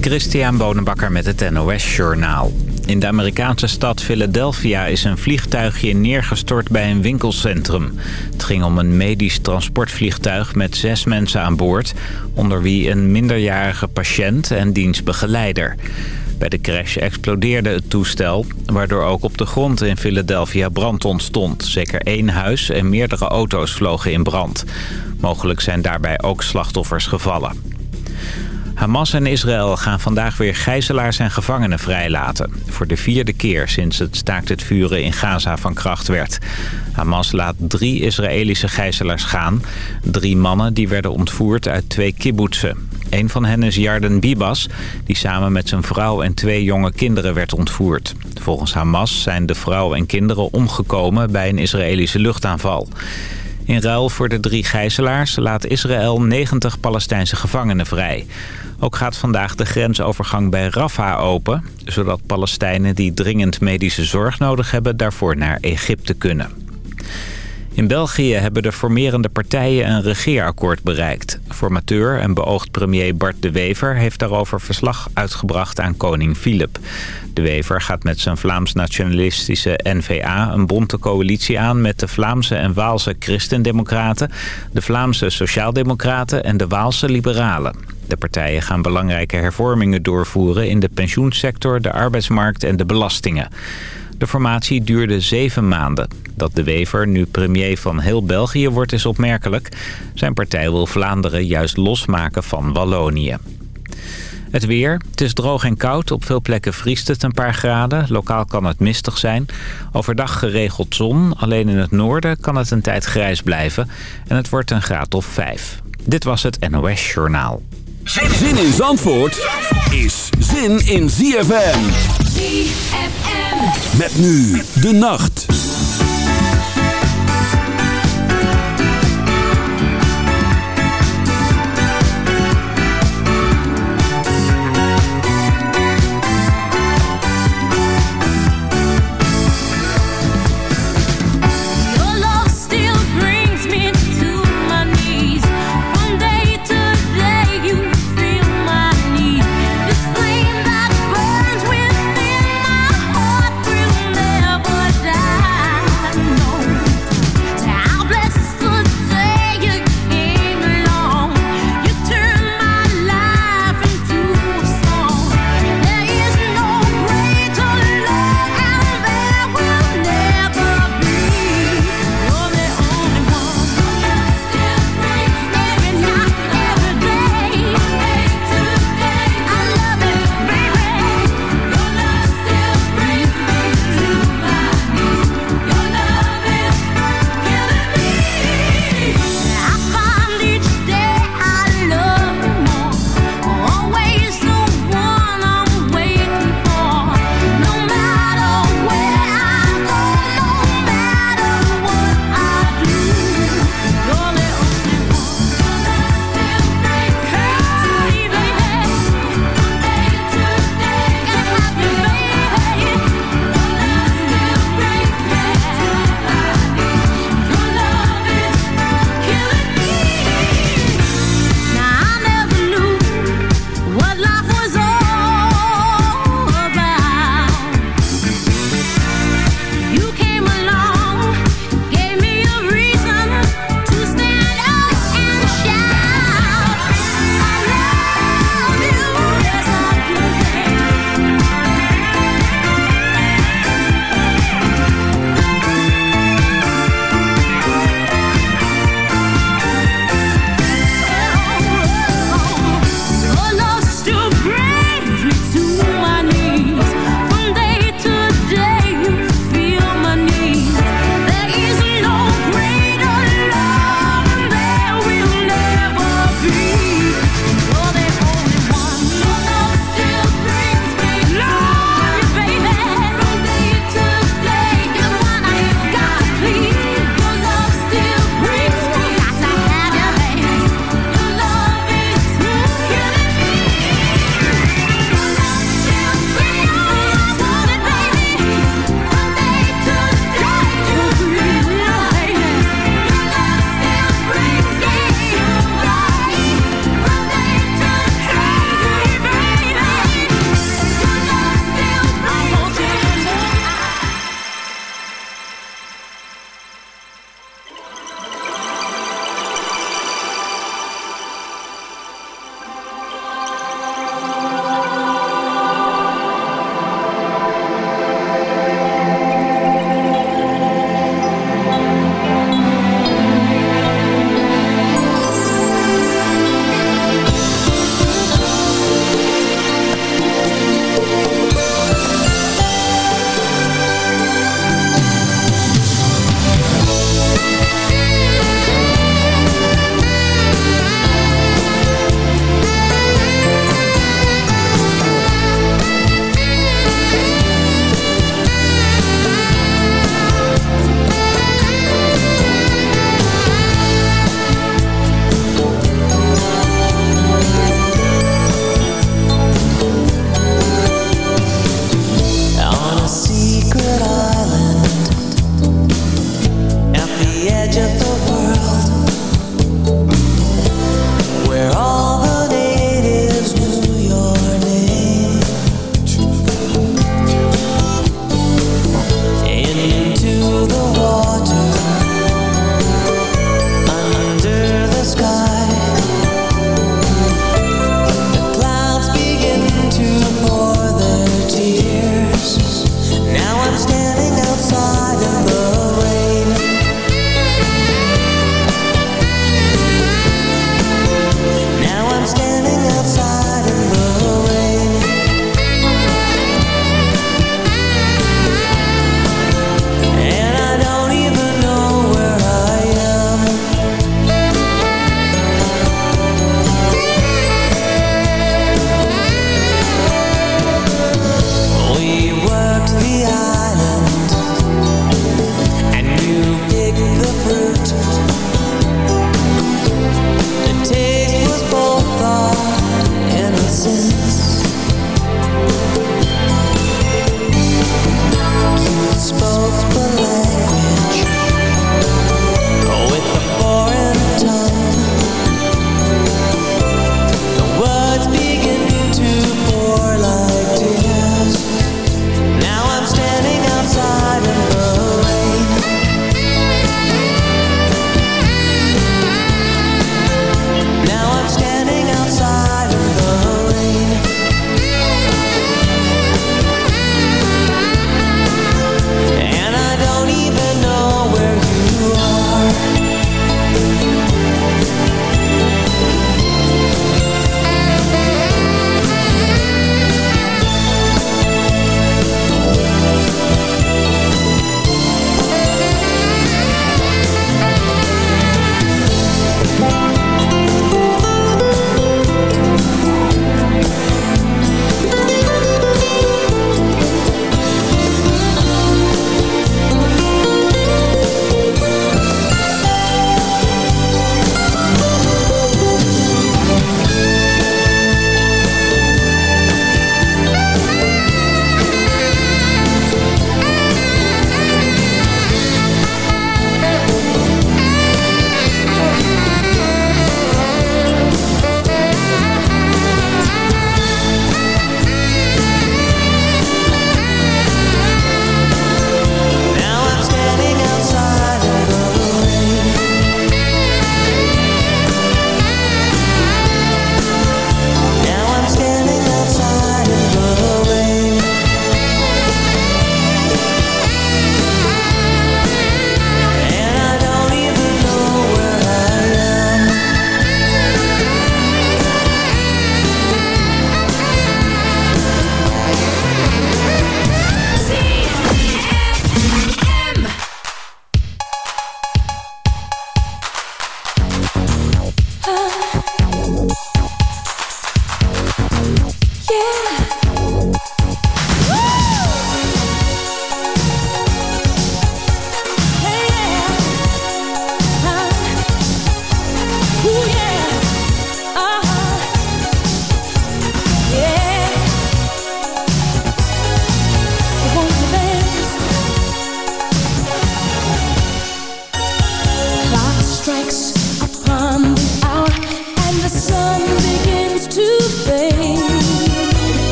Christian Bonenbakker met het NOS Journaal. In de Amerikaanse stad Philadelphia is een vliegtuigje neergestort bij een winkelcentrum. Het ging om een medisch transportvliegtuig met zes mensen aan boord... onder wie een minderjarige patiënt en dienstbegeleider. Bij de crash explodeerde het toestel, waardoor ook op de grond in Philadelphia brand ontstond. Zeker één huis en meerdere auto's vlogen in brand. Mogelijk zijn daarbij ook slachtoffers gevallen. Hamas en Israël gaan vandaag weer gijzelaars en gevangenen vrijlaten. Voor de vierde keer sinds het staakt het vuren in Gaza van kracht werd. Hamas laat drie Israëlische gijzelaars gaan. Drie mannen die werden ontvoerd uit twee kibbutzen. Een van hen is Yarden Bibas, die samen met zijn vrouw en twee jonge kinderen werd ontvoerd. Volgens Hamas zijn de vrouw en kinderen omgekomen bij een Israëlische luchtaanval. In ruil voor de drie gijzelaars laat Israël 90 Palestijnse gevangenen vrij. Ook gaat vandaag de grensovergang bij Rafah open... zodat Palestijnen die dringend medische zorg nodig hebben... daarvoor naar Egypte kunnen. In België hebben de formerende partijen een regeerakkoord bereikt. Formateur en beoogd premier Bart de Wever heeft daarover verslag uitgebracht aan koning Filip. De Wever gaat met zijn Vlaams-nationalistische N-VA een bonte coalitie aan... met de Vlaamse en Waalse Christendemocraten, de Vlaamse Sociaaldemocraten en de Waalse Liberalen. De partijen gaan belangrijke hervormingen doorvoeren in de pensioensector, de arbeidsmarkt en de belastingen. De formatie duurde zeven maanden. Dat de Wever nu premier van heel België wordt is opmerkelijk. Zijn partij wil Vlaanderen juist losmaken van Wallonië. Het weer. Het is droog en koud. Op veel plekken vriest het een paar graden. Lokaal kan het mistig zijn. Overdag geregeld zon. Alleen in het noorden kan het een tijd grijs blijven. En het wordt een graad of vijf. Dit was het NOS Journaal. Zin in Zandvoort is zin in ZFM. ZFM. Met nu de nacht.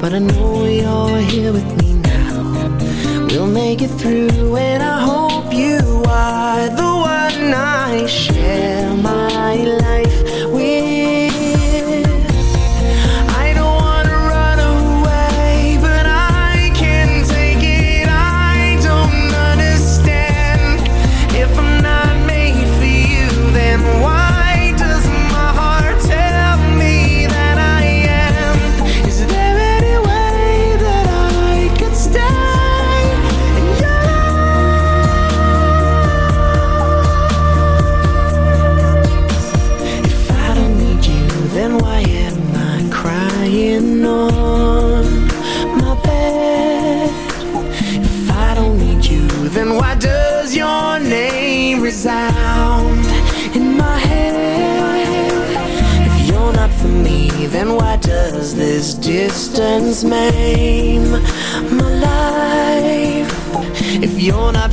But I know you're here with me now. We'll make it through and I hope you are mame my life. If you're not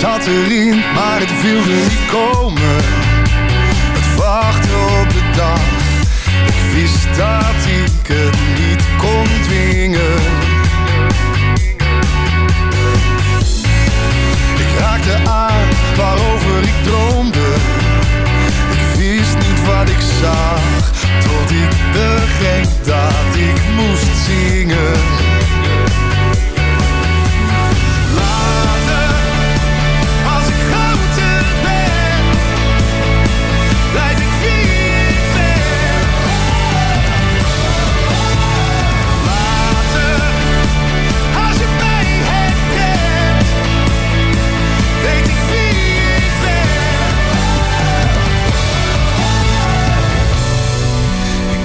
zat erin, maar het wilde niet komen. Het wachten op de dag, ik wist dat ik het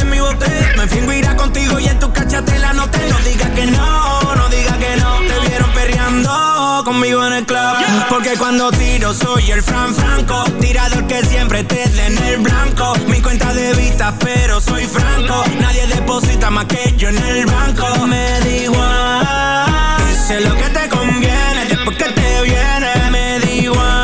en mi bote. Me fingo irá contigo y en tu cachate la noté. No digas que no, no digas que no. Te vieron perreando conmigo en el club. Porque cuando tiro soy el Fran Franco. Tirador que siempre te en el blanco. Mi cuenta de vista, pero soy franco. Nadie deposita más que yo en el banco. Me da igual. Dice lo que te conviene. Después que te viene, me da igual.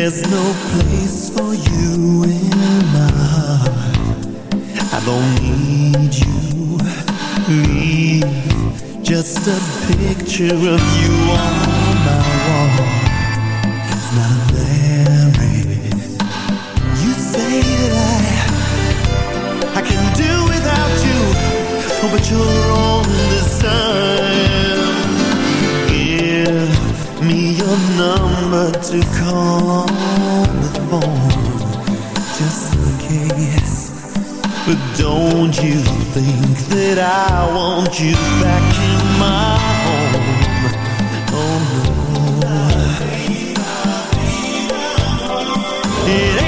There's no place for you in my heart. I don't need you. Leave just a picture of you on my wall. It's not a marriage. You say that I I can do without you, but you're wrong this time. Number to call on the phone, just in case. But don't you think that I want you back in my home? Oh no. It ain't